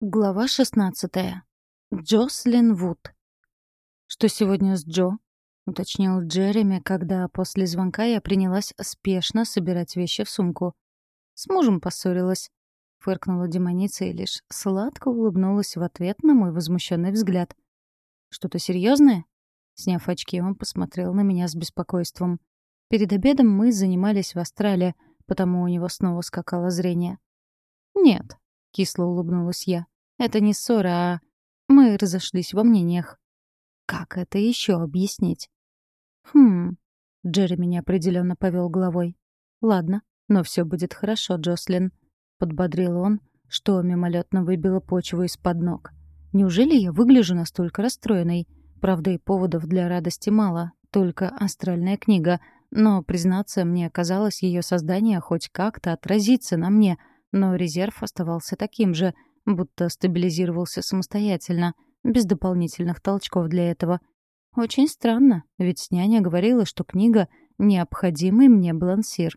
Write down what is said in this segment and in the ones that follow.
Глава 16. Джослин Вуд. «Что сегодня с Джо?» — уточнил Джереми, когда после звонка я принялась спешно собирать вещи в сумку. «С мужем поссорилась», — фыркнула демоница и лишь сладко улыбнулась в ответ на мой возмущенный взгляд. «Что-то серьезное? Сняв очки, он посмотрел на меня с беспокойством. Перед обедом мы занимались в Астрале, потому у него снова скакало зрение. «Нет», — кисло улыбнулась я. «Это не ссора, а... Мы разошлись во мнениях». «Как это еще объяснить?» «Хм...» — Джереми неопределенно повел головой. «Ладно, но все будет хорошо, Джослин», — подбодрил он, что мимолетно выбило почву из-под ног. «Неужели я выгляжу настолько расстроенной? Правда, и поводов для радости мало, только астральная книга. Но, признаться, мне казалось, ее создание хоть как-то отразится на мне — но резерв оставался таким же, будто стабилизировался самостоятельно, без дополнительных толчков для этого. Очень странно, ведь няня говорила, что книга — необходимый мне балансир.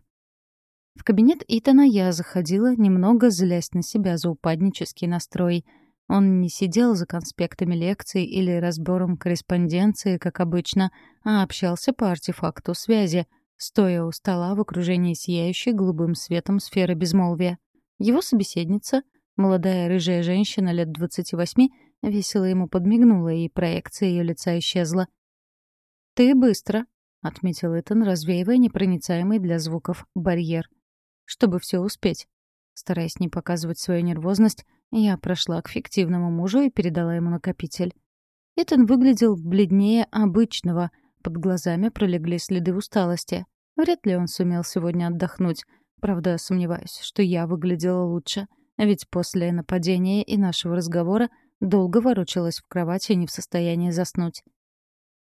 В кабинет Итана я заходила, немного злясь на себя за упаднический настрой. Он не сидел за конспектами лекций или разбором корреспонденции, как обычно, а общался по артефакту связи, стоя у стола в окружении сияющей голубым светом сферы безмолвия. Его собеседница, молодая рыжая женщина лет 28, весело ему подмигнула, и проекция ее лица исчезла. «Ты быстро», — отметил Итан, развеивая непроницаемый для звуков барьер. «Чтобы все успеть». Стараясь не показывать свою нервозность, я прошла к фиктивному мужу и передала ему накопитель. Итан выглядел бледнее обычного, под глазами пролегли следы усталости. Вряд ли он сумел сегодня отдохнуть — Правда, сомневаюсь, что я выглядела лучше, ведь после нападения и нашего разговора долго ворочалась в кровати не в состоянии заснуть.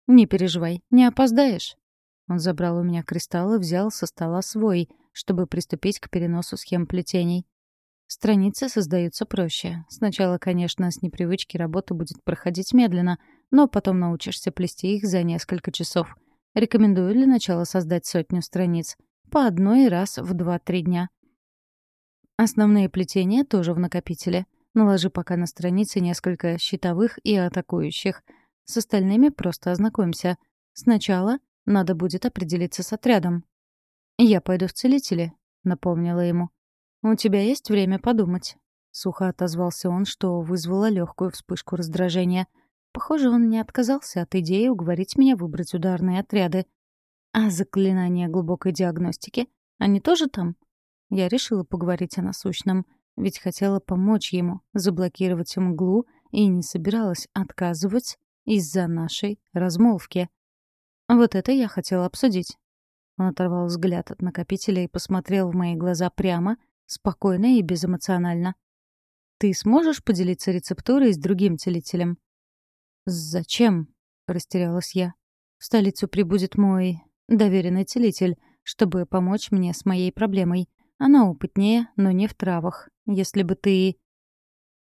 «Не переживай, не опоздаешь». Он забрал у меня кристалл и взял со стола свой, чтобы приступить к переносу схем плетений. Страницы создаются проще. Сначала, конечно, с непривычки работа будет проходить медленно, но потом научишься плести их за несколько часов. Рекомендую для начала создать сотню страниц — по одной раз в 2-3 дня. Основные плетения тоже в накопителе. Наложи пока на странице несколько щитовых и атакующих. С остальными просто ознакомься. Сначала надо будет определиться с отрядом. «Я пойду в целители», — напомнила ему. «У тебя есть время подумать?» Сухо отозвался он, что вызвало легкую вспышку раздражения. Похоже, он не отказался от идеи уговорить меня выбрать ударные отряды. А заклинания глубокой диагностики? Они тоже там? Я решила поговорить о насущном, ведь хотела помочь ему, заблокировать мглу и не собиралась отказывать из-за нашей размолвки. Вот это я хотела обсудить. Он оторвал взгляд от накопителя и посмотрел в мои глаза прямо, спокойно и безэмоционально. «Ты сможешь поделиться рецептурой с другим целителем?» «Зачем?» — растерялась я. «В столицу прибудет мой доверенный целитель, чтобы помочь мне с моей проблемой. Она опытнее, но не в травах. Если бы ты...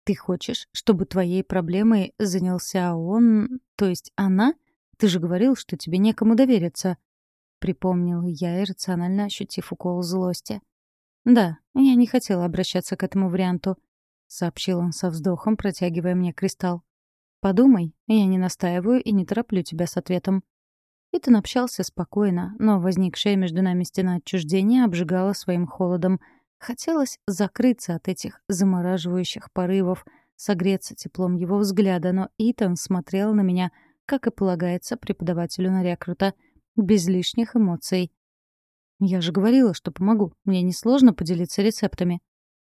Ты хочешь, чтобы твоей проблемой занялся он, то есть она? Ты же говорил, что тебе некому довериться. Припомнил я, иррационально ощутив укол злости. Да, я не хотела обращаться к этому варианту, сообщил он со вздохом, протягивая мне кристалл. Подумай, я не настаиваю и не тороплю тебя с ответом. Итан общался спокойно, но возникшая между нами стена отчуждения обжигала своим холодом. Хотелось закрыться от этих замораживающих порывов, согреться теплом его взгляда, но Итан смотрел на меня, как и полагается преподавателю на рекрута, без лишних эмоций. «Я же говорила, что помогу. Мне несложно поделиться рецептами».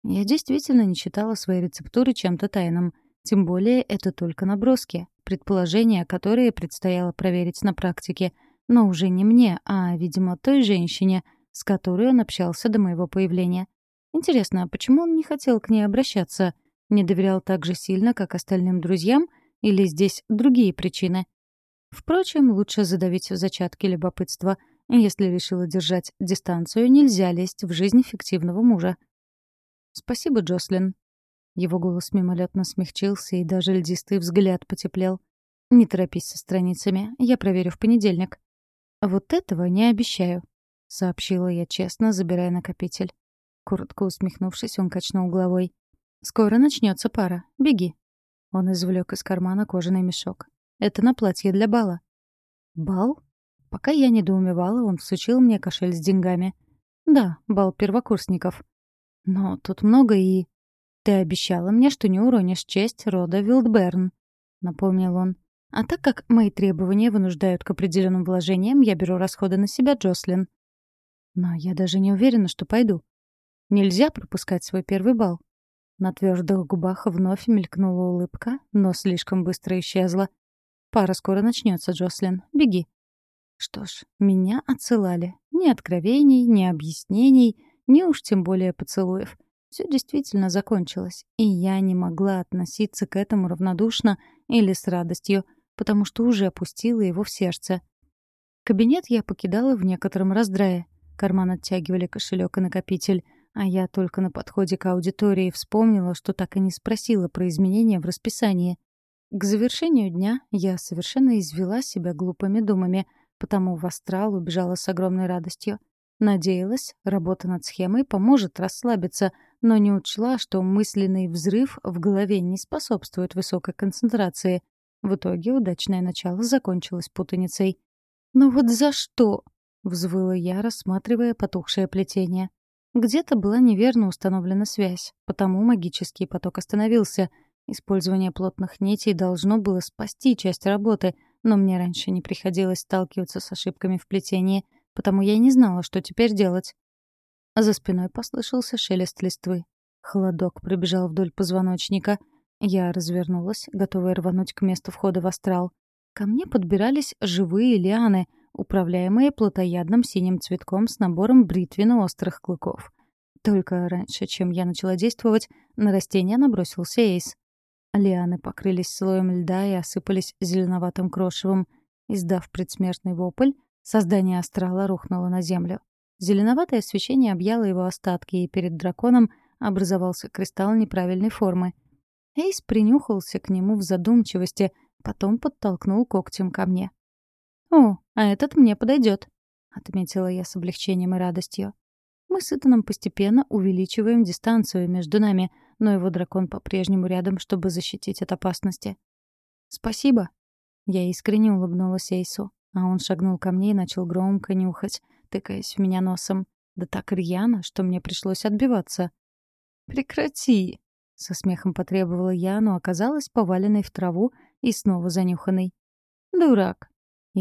Я действительно не считала свои рецептуры чем-то тайным. Тем более это только наброски предположения, которые предстояло проверить на практике, но уже не мне, а, видимо, той женщине, с которой он общался до моего появления. Интересно, а почему он не хотел к ней обращаться? Не доверял так же сильно, как остальным друзьям? Или здесь другие причины? Впрочем, лучше задавить в зачатке любопытства. Если решила держать дистанцию, нельзя лезть в жизнь фиктивного мужа. «Спасибо, Джослин», его голос мимолетно смягчился, и даже льдистый взгляд потеплел. «Не торопись со страницами, я проверю в понедельник». «Вот этого не обещаю», — сообщила я честно, забирая накопитель. Коротко усмехнувшись, он качнул головой. «Скоро начнется пара. Беги». Он извлек из кармана кожаный мешок. «Это на платье для бала». «Бал?» Пока я недоумевала, он всучил мне кошель с деньгами. «Да, бал первокурсников». «Но тут много и...» «Ты обещала мне, что не уронишь честь рода Вилдберн», — напомнил он. «А так как мои требования вынуждают к определенным вложениям, я беру расходы на себя, Джослин». «Но я даже не уверена, что пойду. Нельзя пропускать свой первый бал». На твердых губах вновь мелькнула улыбка, но слишком быстро исчезла. «Пара скоро начнется, Джослин. Беги». Что ж, меня отсылали. Ни откровений, ни объяснений, ни уж тем более поцелуев. Все действительно закончилось, и я не могла относиться к этому равнодушно или с радостью, потому что уже опустила его в сердце. Кабинет я покидала в некотором раздрае. Карман оттягивали кошелек и накопитель, а я только на подходе к аудитории вспомнила, что так и не спросила про изменения в расписании. К завершению дня я совершенно извела себя глупыми думами — потому в астрал убежала с огромной радостью. Надеялась, работа над схемой поможет расслабиться, но не учла, что мысленный взрыв в голове не способствует высокой концентрации. В итоге удачное начало закончилось путаницей. «Ну вот за что?» — взвыла я, рассматривая потухшее плетение. Где-то была неверно установлена связь, потому магический поток остановился. Использование плотных нитей должно было спасти часть работы — но мне раньше не приходилось сталкиваться с ошибками в плетении, потому я не знала, что теперь делать. За спиной послышался шелест листвы. Холодок пробежал вдоль позвоночника. Я развернулась, готовая рвануть к месту входа в астрал. Ко мне подбирались живые лианы, управляемые плотоядным синим цветком с набором бритвенно-острых клыков. Только раньше, чем я начала действовать, на растение набросился Эйс. Лианы покрылись слоем льда и осыпались зеленоватым крошевом. Издав предсмертный вопль, создание астрала рухнуло на землю. Зеленоватое свечение объяло его остатки, и перед драконом образовался кристалл неправильной формы. Эйс принюхался к нему в задумчивости, потом подтолкнул когтем ко мне. «О, а этот мне подойдет», — отметила я с облегчением и радостью. Мы с Итаном постепенно увеличиваем дистанцию между нами, но его дракон по-прежнему рядом, чтобы защитить от опасности. «Спасибо». Я искренне улыбнулась Эйсу, а он шагнул ко мне и начал громко нюхать, тыкаясь в меня носом. Да так рьяно, что мне пришлось отбиваться. «Прекрати!» — со смехом потребовала я, но оказалась поваленной в траву и снова занюханной. «Дурак!»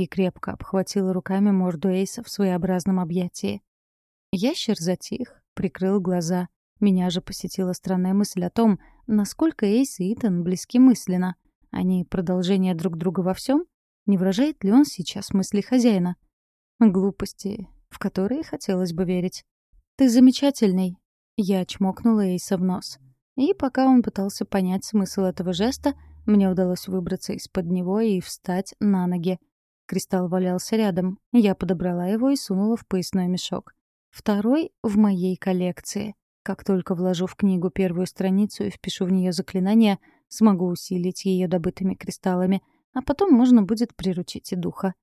и крепко обхватила руками морду Эйса в своеобразном объятии. Ящер затих, прикрыл глаза. Меня же посетила странная мысль о том, насколько Эйс и Итан близки мысленно. Они продолжение друг друга во всем? Не выражает ли он сейчас мысли хозяина? Глупости, в которые хотелось бы верить. «Ты замечательный!» Я чмокнула Эйса в нос. И пока он пытался понять смысл этого жеста, мне удалось выбраться из-под него и встать на ноги. Кристалл валялся рядом. Я подобрала его и сунула в поясной мешок. Второй в моей коллекции. Как только вложу в книгу первую страницу и впишу в нее заклинание, смогу усилить ее добытыми кристаллами, а потом можно будет приручить и духа.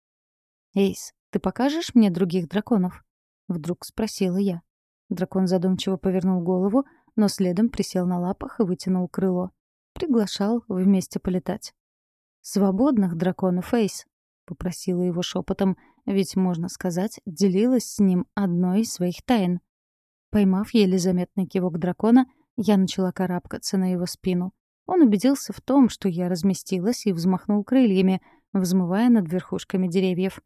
«Эйс, ты покажешь мне других драконов?» — вдруг спросила я. Дракон задумчиво повернул голову, но следом присел на лапах и вытянул крыло. Приглашал вместе полетать. «Свободных драконов, Эйс!» — попросила его шепотом, ведь, можно сказать, делилась с ним одной из своих тайн. Поймав еле заметный кивок дракона, я начала карабкаться на его спину. Он убедился в том, что я разместилась и взмахнул крыльями, взмывая над верхушками деревьев.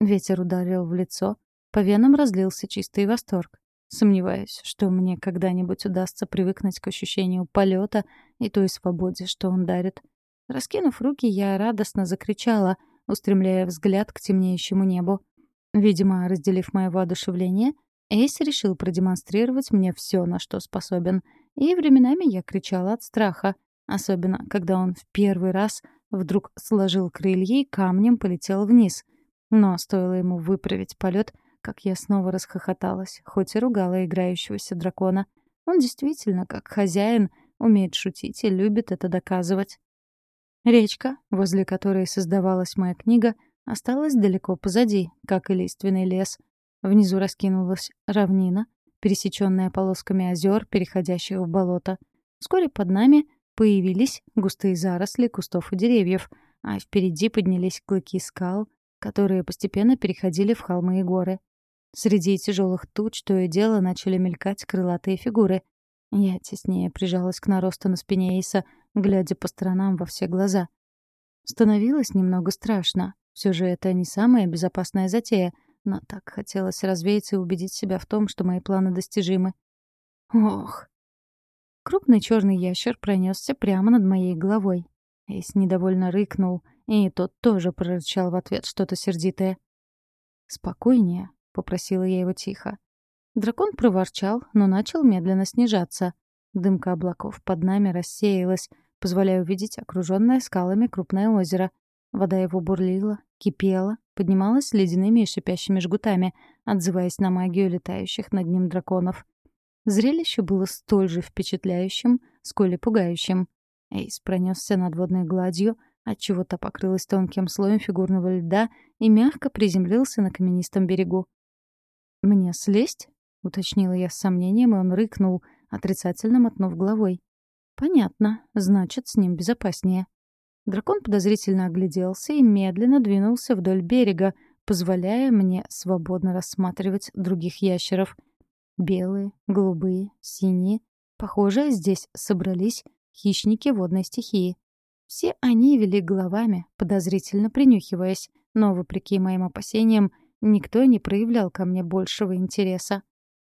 Ветер ударил в лицо, по венам разлился чистый восторг. Сомневаюсь, что мне когда-нибудь удастся привыкнуть к ощущению полета и той свободе, что он дарит. Раскинув руки, я радостно закричала — устремляя взгляд к темнеющему небу. Видимо, разделив мое воодушевление, Эйс решил продемонстрировать мне все, на что способен. И временами я кричала от страха, особенно когда он в первый раз вдруг сложил крылья и камнем полетел вниз. Но стоило ему выправить полет, как я снова расхохоталась, хоть и ругала играющегося дракона. Он действительно, как хозяин, умеет шутить и любит это доказывать. Речка, возле которой создавалась моя книга, осталась далеко позади, как и лиственный лес. Внизу раскинулась равнина, пересеченная полосками озер, переходящих в болото. Вскоре под нами появились густые заросли кустов и деревьев, а впереди поднялись клыки скал, которые постепенно переходили в холмы и горы. Среди тяжелых туч то и дело начали мелькать крылатые фигуры. Я теснее прижалась к наросту на спине Эйса, глядя по сторонам во все глаза. Становилось немного страшно. Все же это не самая безопасная затея, но так хотелось развеяться и убедить себя в том, что мои планы достижимы. Ох. Крупный черный ящер пронесся прямо над моей головой. Эйс недовольно рыкнул, и тот тоже прорычал в ответ что-то сердитое. «Спокойнее», — попросила я его тихо. Дракон проворчал, но начал медленно снижаться. Дымка облаков под нами рассеялась, позволяя увидеть окруженное скалами крупное озеро. Вода его бурлила, кипела, поднималась ледяными и шипящими жгутами, отзываясь на магию летающих над ним драконов. Зрелище было столь же впечатляющим, сколь и пугающим. Эйс пронесся над водной гладью, отчего то покрылась тонким слоем фигурного льда и мягко приземлился на каменистом берегу. «Мне слезть?» — уточнила я с сомнением, и он рыкнул, отрицательно мотнув головой. «Понятно. Значит, с ним безопаснее». Дракон подозрительно огляделся и медленно двинулся вдоль берега, позволяя мне свободно рассматривать других ящеров. Белые, голубые, синие. Похоже, здесь собрались хищники водной стихии. Все они вели головами, подозрительно принюхиваясь, но, вопреки моим опасениям, никто не проявлял ко мне большего интереса.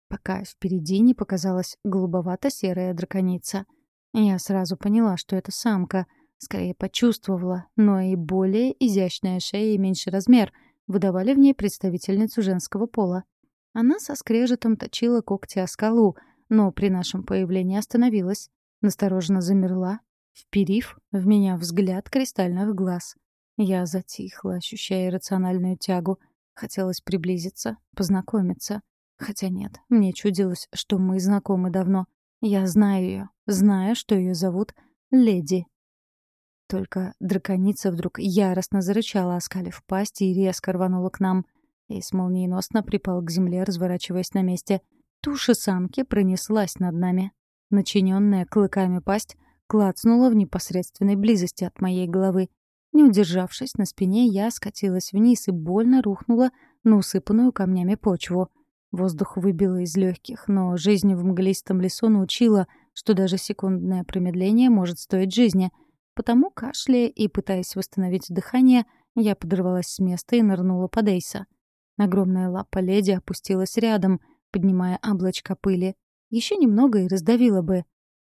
Пока впереди не показалась голубовато-серая драконица. Я сразу поняла, что это самка — Скорее почувствовала, но и более изящная шея и меньший размер выдавали в ней представительницу женского пола. Она со скрежетом точила когти о скалу, но при нашем появлении остановилась, настороженно замерла, вперив в меня взгляд кристальных глаз. Я затихла, ощущая иррациональную тягу. Хотелось приблизиться, познакомиться. Хотя нет, мне чудилось, что мы знакомы давно. Я знаю ее, знаю, что ее зовут Леди только драконица вдруг яростно зарычала, оскалив пасть и резко рванула к нам. Эйс молниеносно припал к земле, разворачиваясь на месте. Туша самки пронеслась над нами. Начиненная клыками пасть клацнула в непосредственной близости от моей головы. Не удержавшись на спине, я скатилась вниз и больно рухнула на усыпанную камнями почву. Воздух выбило из легких, но жизнь в мглистом лесу научила, что даже секундное промедление может стоить жизни — Потому, кашляя и пытаясь восстановить дыхание, я подорвалась с места и нырнула под Эйса. Огромная лапа леди опустилась рядом, поднимая облачко пыли. Еще немного и раздавила бы.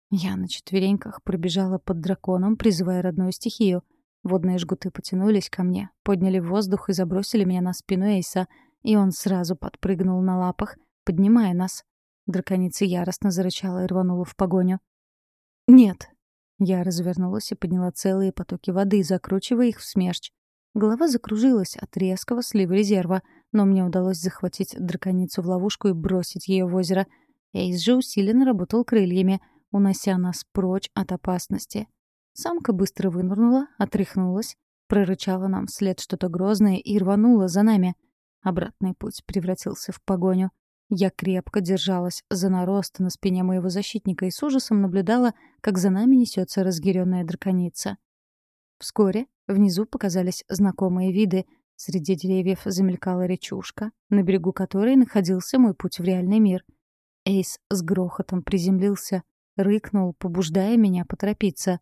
Я на четвереньках пробежала под драконом, призывая родную стихию. Водные жгуты потянулись ко мне, подняли в воздух и забросили меня на спину Эйса, и он сразу подпрыгнул на лапах, поднимая нас. Драконица яростно зарычала и рванула в погоню. «Нет, я развернулась и подняла целые потоки воды, закручивая их в смерч. Голова закружилась от резкого слива резерва, но мне удалось захватить драконицу в ловушку и бросить ее в озеро. Эйс же усиленно работал крыльями, унося нас прочь от опасности. Самка быстро вынырнула, отряхнулась, прорычала нам вслед что-то грозное и рванула за нами. Обратный путь превратился в погоню. Я крепко держалась за нарост на спине моего защитника и с ужасом наблюдала, как за нами несется разъяренная драконица. Вскоре внизу показались знакомые виды. Среди деревьев замелькала речушка, на берегу которой находился мой путь в реальный мир. Эйс с грохотом приземлился, рыкнул, побуждая меня поторопиться.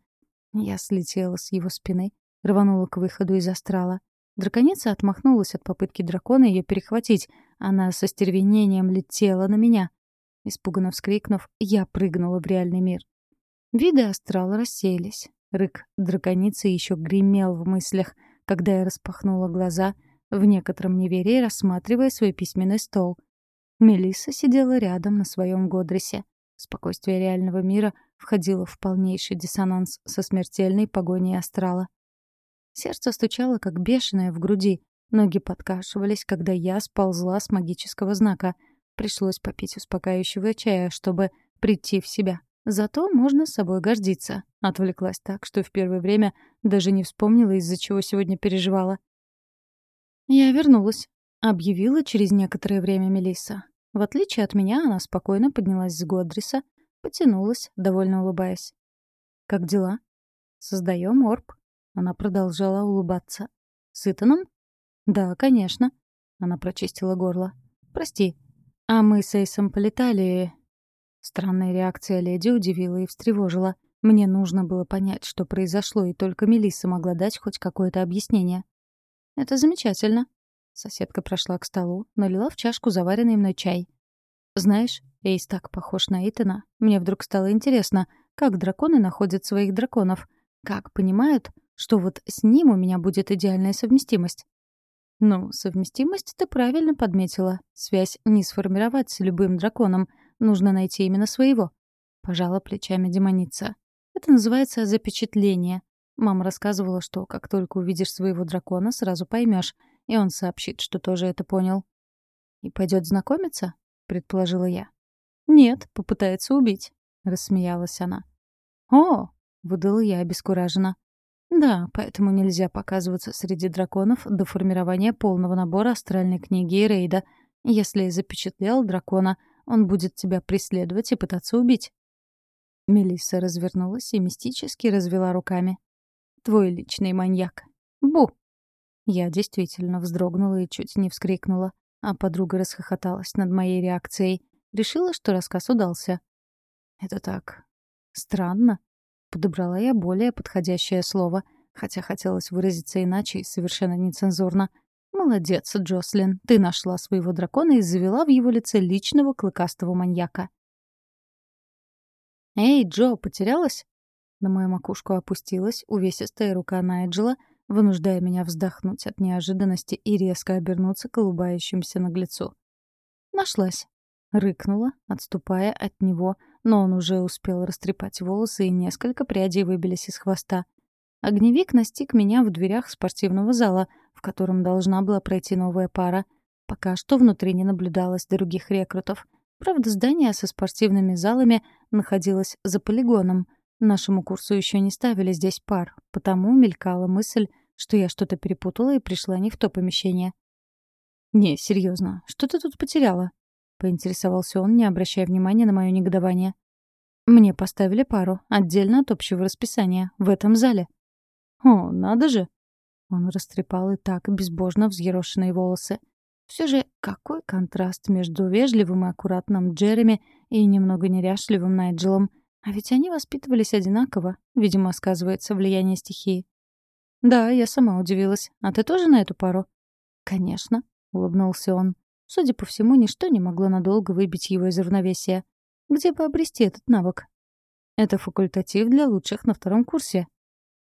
Я слетела с его спины, рванула к выходу из астрала. Драконица отмахнулась от попытки дракона ее перехватить. Она со стервенением летела на меня. Испуганно вскрикнув, я прыгнула в реальный мир. Виды астрала рассеялись. Рык драконицы еще гремел в мыслях, когда я распахнула глаза, в некотором неверии рассматривая свой письменный стол. Мелисса сидела рядом на своем Годресе. Спокойствие реального мира входило в полнейший диссонанс со смертельной погоней астрала. Сердце стучало, как бешеное, в груди. Ноги подкашивались, когда я сползла с магического знака. Пришлось попить успокаивающего чая, чтобы прийти в себя. Зато можно с собой гордиться. Отвлеклась так, что в первое время даже не вспомнила, из-за чего сегодня переживала. «Я вернулась», — объявила через некоторое время Мелисса. В отличие от меня, она спокойно поднялась с Годриса, Потянулась, довольно улыбаясь. «Как дела?» «Создаем орб». Она продолжала улыбаться. «С Итаном?» «Да, конечно». Она прочистила горло. «Прости. А мы с Эйсом полетали...» Странная реакция леди удивила и встревожила. Мне нужно было понять, что произошло, и только Мелисса могла дать хоть какое-то объяснение. «Это замечательно». Соседка прошла к столу, налила в чашку заваренный мной чай. «Знаешь, Эйс так похож на Итана. Мне вдруг стало интересно, как драконы находят своих драконов, как понимают, что вот с ним у меня будет идеальная совместимость. Ну, совместимость ты правильно подметила. Связь не сформировать с любым драконом. Нужно найти именно своего. Пожала плечами демоница. Это называется запечатление. Мама рассказывала, что как только увидишь своего дракона, сразу поймешь, и он сообщит, что тоже это понял. «И пойдет знакомиться?» — предположила я. «Нет, попытается убить», — рассмеялась она. «О!» — выдала я обескураженно. Да, поэтому нельзя показываться среди драконов до формирования полного набора астральной книги и рейда. Если запечатлел дракона, он будет тебя преследовать и пытаться убить. Мелисса развернулась и мистически развела руками. «Твой личный маньяк. Бу!» Я действительно вздрогнула и чуть не вскрикнула, а подруга расхохоталась над моей реакцией. Решила, что рассказ удался. «Это так... странно», Подобрала я более подходящее слово, хотя хотелось выразиться иначе и совершенно нецензурно. «Молодец, Джослин, ты нашла своего дракона и завела в его лице личного клыкастого маньяка». «Эй, Джо, потерялась?» На мою макушку опустилась увесистая рука Найджела, вынуждая меня вздохнуть от неожиданности и резко обернуться к улыбающимся наглецу. «Нашлась». Рыкнула, отступая от него, но он уже успел растрепать волосы, и несколько прядей выбились из хвоста. Огневик настиг меня в дверях спортивного зала, в котором должна была пройти новая пара. Пока что внутри не наблюдалось других рекрутов. Правда, здание со спортивными залами находилось за полигоном. Нашему курсу еще не ставили здесь пар, потому мелькала мысль, что я что-то перепутала и пришла не в то помещение. «Не, серьезно, что ты тут потеряла?» — поинтересовался он, не обращая внимания на мое негодование. «Мне поставили пару, отдельно от общего расписания, в этом зале». «О, надо же!» Он растрепал и так безбожно взъерошенные волосы. Все же какой контраст между вежливым и аккуратным Джереми и немного неряшливым Найджелом. А ведь они воспитывались одинаково, видимо, сказывается влияние стихии. «Да, я сама удивилась. А ты тоже на эту пару?» «Конечно», — улыбнулся он. Судя по всему, ничто не могло надолго выбить его из равновесия. Где бы обрести этот навык? Это факультатив для лучших на втором курсе.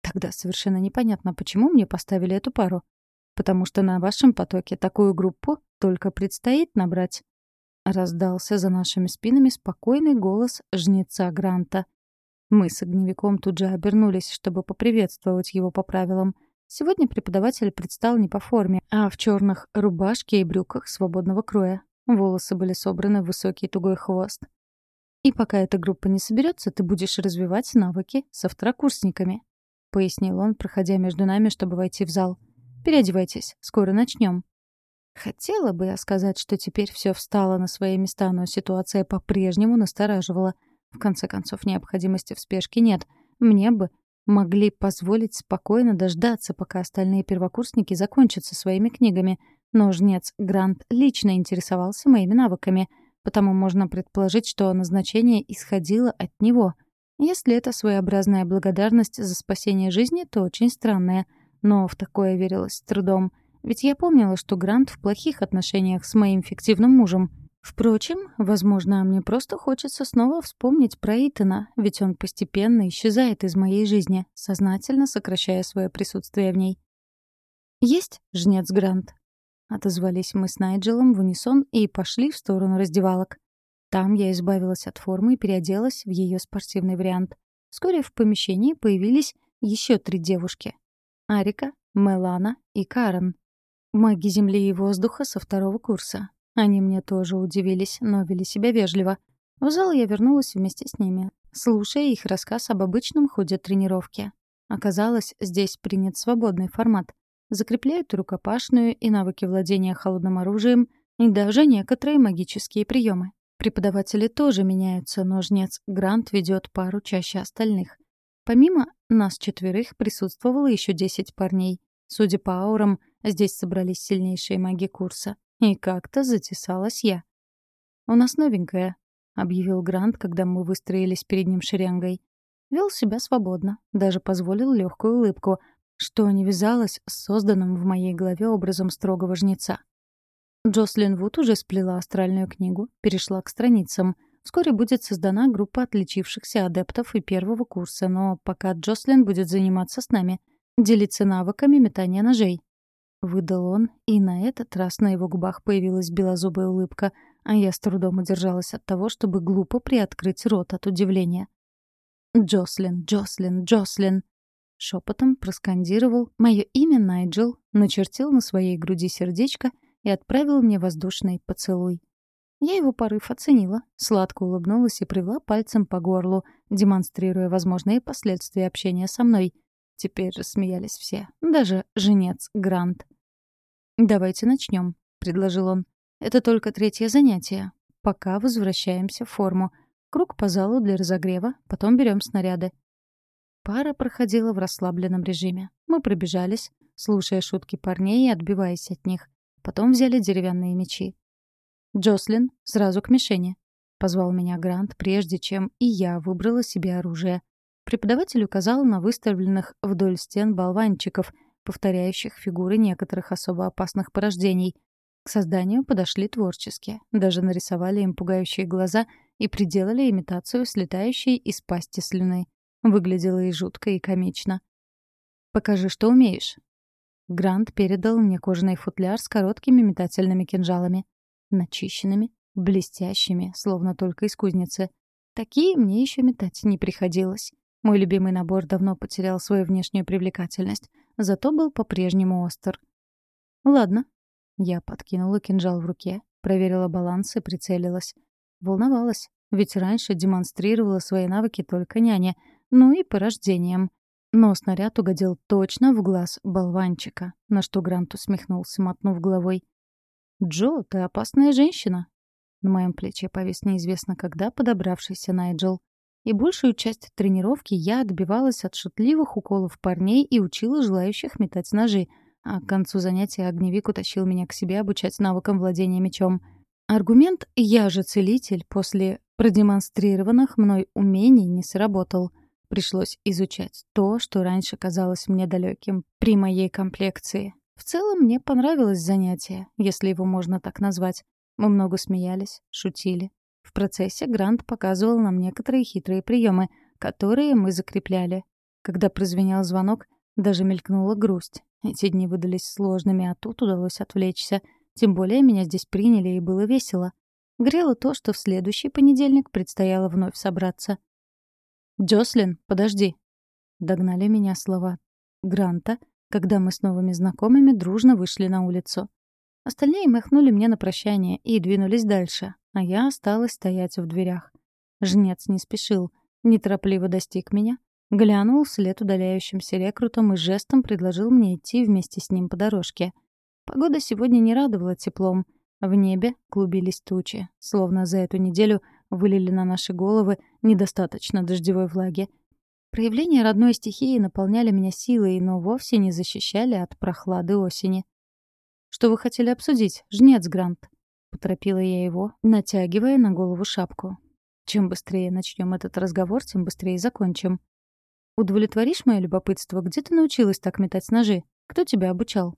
Тогда совершенно непонятно, почему мне поставили эту пару. Потому что на вашем потоке такую группу только предстоит набрать. Раздался за нашими спинами спокойный голос жнеца Гранта. Мы с огневиком тут же обернулись, чтобы поприветствовать его по правилам — Сегодня преподаватель предстал не по форме, а в черных рубашке и брюках свободного кроя. Волосы были собраны в высокий тугой хвост. «И пока эта группа не соберется, ты будешь развивать навыки со второкурсниками», — пояснил он, проходя между нами, чтобы войти в зал. «Переодевайтесь, скоро начнем. Хотела бы я сказать, что теперь все встало на свои места, но ситуация по-прежнему настораживала. В конце концов, необходимости в спешке нет. Мне бы могли позволить спокойно дождаться, пока остальные первокурсники закончат со своими книгами. Но жнец Грант лично интересовался моими навыками, потому можно предположить, что назначение исходило от него. Если это своеобразная благодарность за спасение жизни, то очень странная. Но в такое верилось с трудом. Ведь я помнила, что Грант в плохих отношениях с моим фиктивным мужем — Впрочем, возможно, мне просто хочется снова вспомнить про Итана, ведь он постепенно исчезает из моей жизни, сознательно сокращая свое присутствие в ней. «Есть, жнец Грант?» Отозвались мы с Найджелом в унисон и пошли в сторону раздевалок. Там я избавилась от формы и переоделась в ее спортивный вариант. Вскоре в помещении появились еще три девушки. Арика, Мелана и Карен. Маги земли и воздуха со второго курса. Они мне тоже удивились, но вели себя вежливо. В зал я вернулась вместе с ними, слушая их рассказ об обычном ходе тренировки. Оказалось, здесь принят свободный формат. Закрепляют рукопашную и навыки владения холодным оружием, и даже некоторые магические приемы. Преподаватели тоже меняются, но жнец Грант ведет пару чаще остальных. Помимо нас четверых присутствовало еще десять парней. Судя по аурам, здесь собрались сильнейшие маги курса. И как-то затесалась я. «У нас новенькая», — объявил Грант, когда мы выстроились перед ним шеренгой. Вел себя свободно, даже позволил легкую улыбку, что не вязалось с созданным в моей голове образом строгого жнеца. Джослин Вуд уже сплела астральную книгу, перешла к страницам. Вскоре будет создана группа отличившихся адептов и первого курса, но пока Джослин будет заниматься с нами, делиться навыками метания ножей. Выдал он, и на этот раз на его губах появилась белозубая улыбка, а я с трудом удержалась от того, чтобы глупо приоткрыть рот от удивления. «Джослин, Джослин, Джослин!» Шепотом проскандировал мое имя Найджел, начертил на своей груди сердечко — и отправил мне воздушный поцелуй. Я его порыв оценила, сладко улыбнулась и привела пальцем по горлу, демонстрируя возможные последствия общения со мной. Теперь рассмеялись все, даже женец Грант. «Давайте начнем», — предложил он. «Это только третье занятие. Пока возвращаемся в форму. Круг по залу для разогрева, потом берем снаряды». Пара проходила в расслабленном режиме. Мы пробежались, слушая шутки парней и отбиваясь от них. Потом взяли деревянные мечи. «Джослин, сразу к мишени», — позвал меня Грант, прежде чем и я выбрала себе оружие. Преподаватель указал на выставленных вдоль стен болванчиков, повторяющих фигуры некоторых особо опасных порождений. К созданию подошли творчески, даже нарисовали им пугающие глаза и приделали имитацию слетающей из пасти слюны. Выглядело и жутко, и комично. «Покажи, что умеешь», Грант передал мне кожаный футляр с короткими метательными кинжалами. Начищенными, блестящими, словно только из кузницы. Такие мне еще метать не приходилось. Мой любимый набор давно потерял свою внешнюю привлекательность, зато был по-прежнему остр. «Ладно». Я подкинула кинжал в руке, проверила баланс и прицелилась. Волновалась, ведь раньше демонстрировала свои навыки только няне, ну и по рождениям. Но снаряд угодил точно в глаз болванчика, на что Грант усмехнулся, мотнув головой. «Джо, ты опасная женщина!» На моем плече повис неизвестно когда подобравшийся Найджел. И большую часть тренировки я отбивалась от шутливых уколов парней и учила желающих метать ножи, а к концу занятия огневик утащил меня к себе обучать навыкам владения мечом. Аргумент «я же целитель» после продемонстрированных мной умений не сработал — Пришлось изучать то, что раньше казалось мне далеким при моей комплекции. В целом мне понравилось занятие, если его можно так назвать. Мы много смеялись, шутили. В процессе Грант показывал нам некоторые хитрые приемы, которые мы закрепляли. Когда прозвенел звонок, даже мелькнула грусть. Эти дни выдались сложными, а тут удалось отвлечься. Тем более меня здесь приняли и было весело. Грело то, что в следующий понедельник предстояло вновь собраться. «Джослин, подожди!» Догнали меня слова Гранта, когда мы с новыми знакомыми дружно вышли на улицу. Остальные махнули мне на прощание и двинулись дальше, а я осталась стоять в дверях. Жнец не спешил, неторопливо достиг меня, глянул вслед удаляющимся рекрутам и жестом предложил мне идти вместе с ним по дорожке. Погода сегодня не радовала теплом. В небе клубились тучи, словно за эту неделю — вылили на наши головы недостаточно дождевой влаги. Проявления родной стихии наполняли меня силой, но вовсе не защищали от прохлады осени. «Что вы хотели обсудить, жнец Грант?» — поторопила я его, натягивая на голову шапку. «Чем быстрее начнем этот разговор, тем быстрее закончим». «Удовлетворишь мое любопытство? Где ты научилась так метать ножи? Кто тебя обучал?»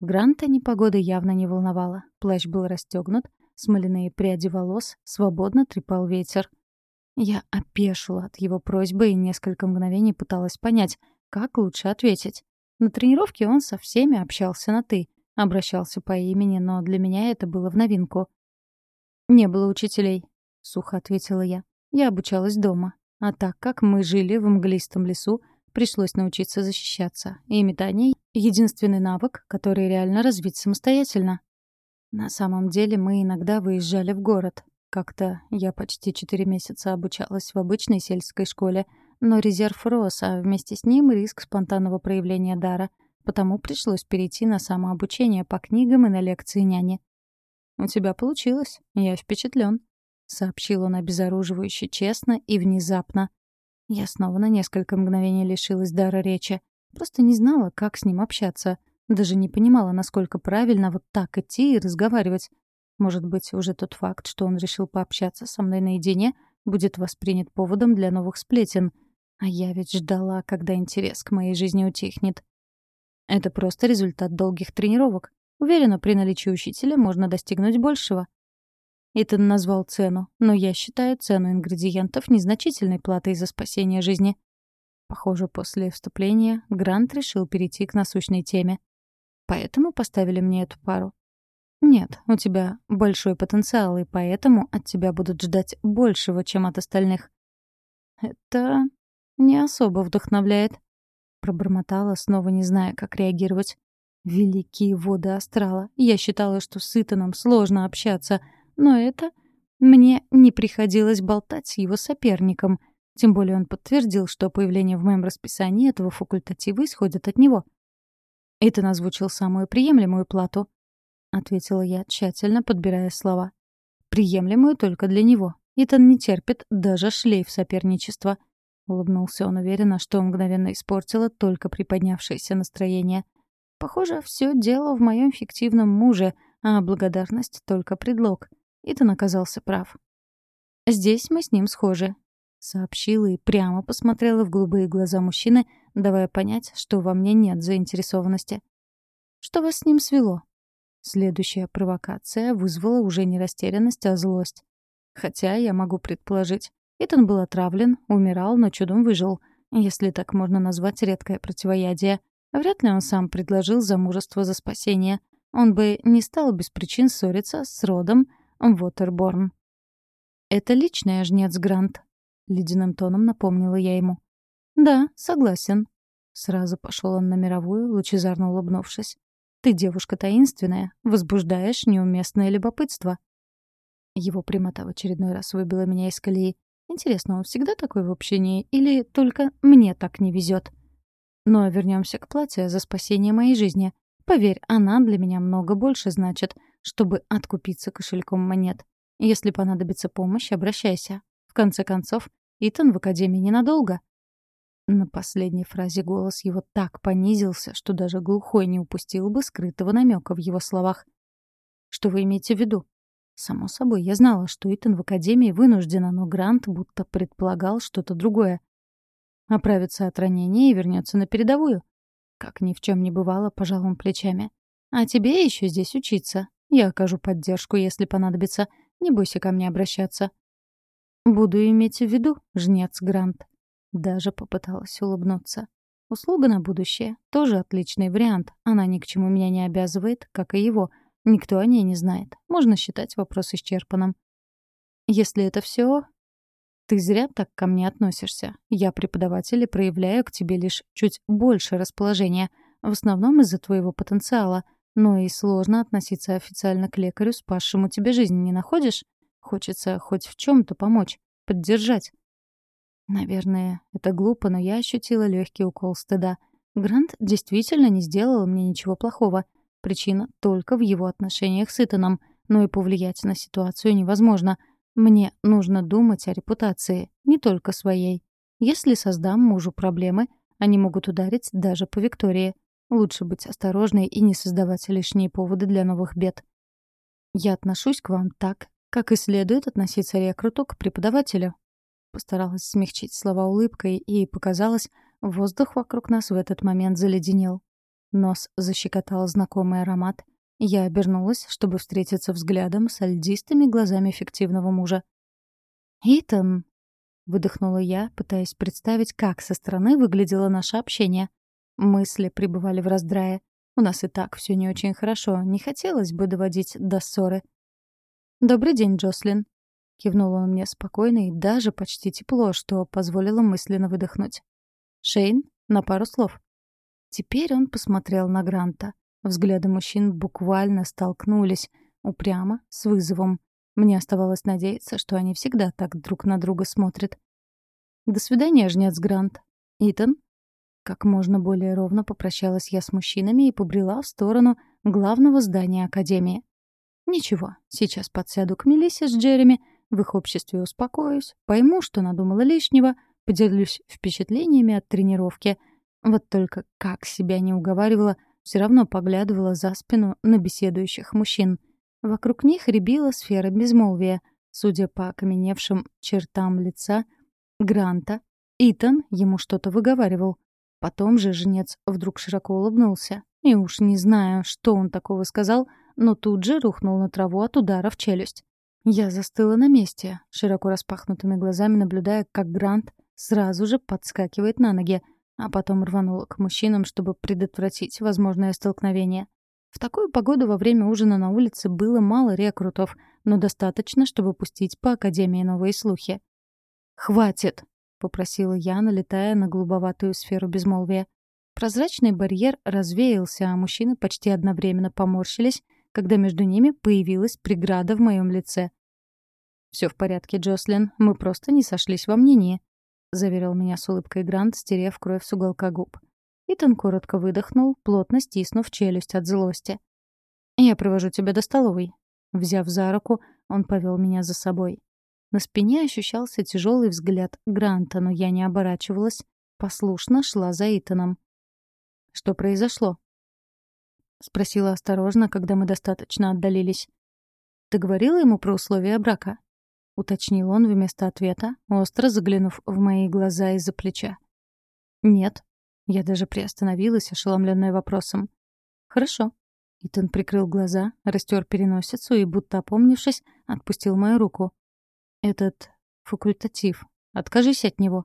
Гранта непогода явно не волновала. Плащ был расстегнут, Смоляные пряди волос свободно трепал ветер. Я опешила от его просьбы и несколько мгновений пыталась понять, как лучше ответить. На тренировке он со всеми общался на «ты», обращался по имени, но для меня это было в новинку. «Не было учителей», — сухо ответила я. «Я обучалась дома. А так как мы жили в мглистом лесу, пришлось научиться защищаться. И метание — единственный навык, который реально развить самостоятельно. На самом деле мы иногда выезжали в город. Как-то я почти четыре месяца обучалась в обычной сельской школе, но резерв рос, а вместе с ним риск спонтанного проявления дара, потому пришлось перейти на самообучение по книгам и на лекции няни. «У тебя получилось. Я впечатлен. сообщил он обезоруживающе честно и внезапно. Я снова на несколько мгновений лишилась дара речи. Просто не знала, как с ним общаться. Даже не понимала, насколько правильно вот так идти и разговаривать. Может быть, уже тот факт, что он решил пообщаться со мной наедине, будет воспринят поводом для новых сплетен. А я ведь ждала, когда интерес к моей жизни утихнет. Это просто результат долгих тренировок. Уверена, при наличии учителя можно достигнуть большего. Итан назвал цену, но я считаю цену ингредиентов незначительной платой за спасение жизни. Похоже, после вступления Грант решил перейти к насущной теме. Поэтому поставили мне эту пару. Нет, у тебя большой потенциал, и поэтому от тебя будут ждать большего, чем от остальных. Это не особо вдохновляет. Пробормотала, снова не зная, как реагировать. Великие воды астрала. Я считала, что с Итаном сложно общаться — но это... Мне не приходилось болтать с его соперником. Тем более он подтвердил, что появление в моем расписании этого факультатива исходит от него. «Это озвучил самую приемлемую плату», — ответила я, тщательно подбирая слова. «Приемлемую только для него. Итан не терпит даже шлейф соперничества». Улыбнулся он уверенно, что мгновенно испортило только приподнявшееся настроение. «Похоже, все дело в моем фиктивном муже, а благодарность — только предлог. Итан оказался прав. «Здесь мы с ним схожи», — сообщила и прямо посмотрела в голубые глаза мужчины, давая понять, что во мне нет заинтересованности. «Что вас с ним свело?» Следующая провокация вызвала уже не растерянность, а злость. Хотя я могу предположить. Итан был отравлен, умирал, но чудом выжил. Если так можно назвать редкое противоядие. Вряд ли он сам предложил замужество за спасение. Он бы не стал без причин ссориться с родом Вотерборн. «Это личный жнец Грант», — ледяным тоном напомнила я ему. «Да, согласен». Сразу пошел он на мировую, лучезарно улыбнувшись. «Ты девушка таинственная, возбуждаешь неуместное любопытство». Его прямота в очередной раз выбила меня из колеи. Интересно, он всегда такой в общении или только мне так не везет? Но вернемся к платью за спасение моей жизни. Поверь, она для меня много больше значит — чтобы откупиться кошельком монет. Если понадобится помощь, обращайся. В конце концов, Итан в академии ненадолго. На последней фразе голос его так понизился, что даже глухой не упустил бы скрытого намека в его словах. «Что вы имеете в виду?» Само собой, я знала, что Итан в академии вынуждена, но Грант будто предполагал что-то другое. Оправится от ранения и вернется на передовую. Как ни в чем не бывало, пожал он плечами. «А тебе еще здесь учиться. Я окажу поддержку, если понадобится. Не бойся ко мне обращаться. Буду иметь в виду, жнец Грант. Даже попыталась улыбнуться. Услуга на будущее — тоже отличный вариант. Она ни к чему меня не обязывает, как и его. Никто о ней не знает. Можно считать вопрос исчерпанным. Если это все, ты зря так ко мне относишься. Я преподаватель и проявляю к тебе лишь чуть больше расположения, в основном из-за твоего потенциала — но и сложно относиться официально к лекарю, спасшему тебе жизнь, не находишь? Хочется хоть в чем то помочь, поддержать. Наверное, это глупо, но я ощутила легкий укол стыда. Грант действительно не сделал мне ничего плохого. Причина только в его отношениях с Итаном, но и повлиять на ситуацию невозможно. Мне нужно думать о репутации, не только своей. Если создам мужу проблемы, они могут ударить даже по Виктории. Лучше быть осторожной и не создавать лишние поводы для новых бед. Я отношусь к вам так, как и следует относиться рекруту к преподавателю. Постаралась смягчить слова улыбкой, и показалось, воздух вокруг нас в этот момент заледенел. Нос защекотал знакомый аромат. Я обернулась, чтобы встретиться взглядом с льдистыми глазами фиктивного мужа. «Итан!» — выдохнула я, пытаясь представить, как со стороны выглядело наше общение. Мысли пребывали в раздрае. У нас и так все не очень хорошо, не хотелось бы доводить до ссоры. «Добрый день, Джослин», — кивнул он мне спокойно и даже почти тепло, что позволило мысленно выдохнуть. «Шейн, на пару слов». Теперь он посмотрел на Гранта. Взгляды мужчин буквально столкнулись, упрямо, с вызовом. Мне оставалось надеяться, что они всегда так друг на друга смотрят. «До свидания, жнец Грант. Итан?» Как можно более ровно попрощалась я с мужчинами и побрела в сторону главного здания Академии. Ничего, сейчас подсяду к Мелиссе с Джереми, в их обществе успокоюсь, пойму, что надумала лишнего, поделюсь впечатлениями от тренировки. Вот только как себя не уговаривала, все равно поглядывала за спину на беседующих мужчин. Вокруг них рябила сфера безмолвия. Судя по окаменевшим чертам лица Гранта, Итан ему что-то выговаривал. Потом же женец вдруг широко улыбнулся. И уж не знаю, что он такого сказал, но тут же рухнул на траву от удара в челюсть. Я застыла на месте, широко распахнутыми глазами наблюдая, как Грант сразу же подскакивает на ноги, а потом рванула к мужчинам, чтобы предотвратить возможное столкновение. В такую погоду во время ужина на улице было мало рекрутов, но достаточно, чтобы пустить по Академии новые слухи. «Хватит!» — попросила я, налетая на голубоватую сферу безмолвия. Прозрачный барьер развеялся, а мужчины почти одновременно поморщились, когда между ними появилась преграда в моем лице. «Все в порядке, Джослин, мы просто не сошлись во мнении», — заверил меня с улыбкой Грант, стерев кровь с уголка губ. Итан коротко выдохнул, плотно стиснув челюсть от злости. «Я провожу тебя до столовой». Взяв за руку, он повел меня за собой. На спине ощущался тяжелый взгляд Гранта, но я не оборачивалась, послушно шла за Итаном. «Что произошло?» — спросила осторожно, когда мы достаточно отдалились. «Ты говорила ему про условия брака?» — уточнил он вместо ответа, остро заглянув в мои глаза из-за плеча. «Нет». Я даже приостановилась, ошеломленная вопросом. «Хорошо». Итан прикрыл глаза, растер переносицу и, будто опомнившись, отпустил мою руку. «Этот факультатив. Откажись от него».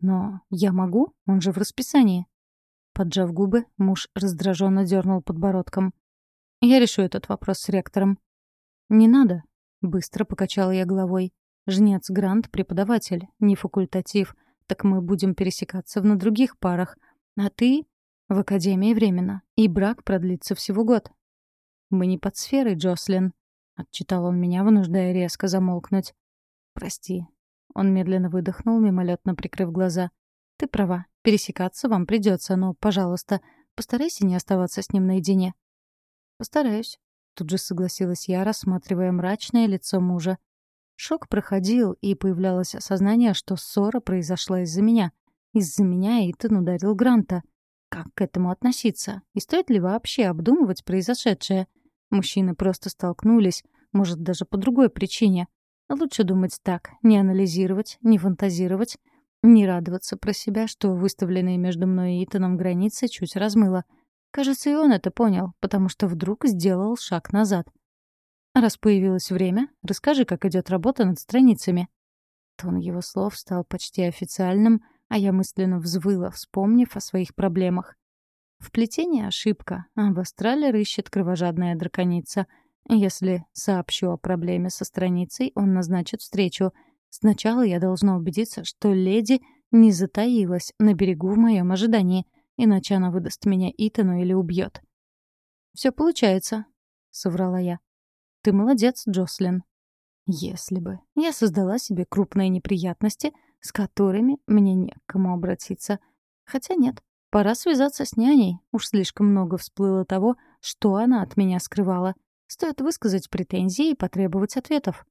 «Но я могу? Он же в расписании». Поджав губы, муж раздраженно дернул подбородком. «Я решу этот вопрос с ректором». «Не надо», — быстро покачала я головой. «Жнец Грант — преподаватель, не факультатив, так мы будем пересекаться на других парах. А ты — в академии временно, и брак продлится всего год». «Мы не под сферой, Джослин», — отчитал он меня, вынуждая резко замолкнуть. «Прости». Он медленно выдохнул, мимолетно прикрыв глаза. «Ты права. Пересекаться вам придется, но, пожалуйста, постарайся не оставаться с ним наедине». «Постараюсь», — тут же согласилась я, рассматривая мрачное лицо мужа. Шок проходил, и появлялось осознание, что ссора произошла из-за меня. Из-за меня Итан ударил Гранта. Как к этому относиться? И стоит ли вообще обдумывать произошедшее? Мужчины просто столкнулись, может, даже по другой причине. Лучше думать так, не анализировать, не фантазировать, не радоваться про себя, что выставленные между мной и Итаном границы чуть размыло. Кажется, и он это понял, потому что вдруг сделал шаг назад. «Раз появилось время, расскажи, как идет работа над страницами». Тон его слов стал почти официальным, а я мысленно взвыла, вспомнив о своих проблемах. В плетении ошибка, а в астрале рыщет кровожадная драконица. Если сообщу о проблеме со страницей, он назначит встречу — Сначала я должна убедиться, что леди не затаилась на берегу в моем ожидании, иначе она выдаст меня Итану или убьет. Все получается», — соврала я. «Ты молодец, Джослин». Если бы я создала себе крупные неприятности, с которыми мне не к кому обратиться. Хотя нет, пора связаться с няней. Уж слишком много всплыло того, что она от меня скрывала. Стоит высказать претензии и потребовать ответов.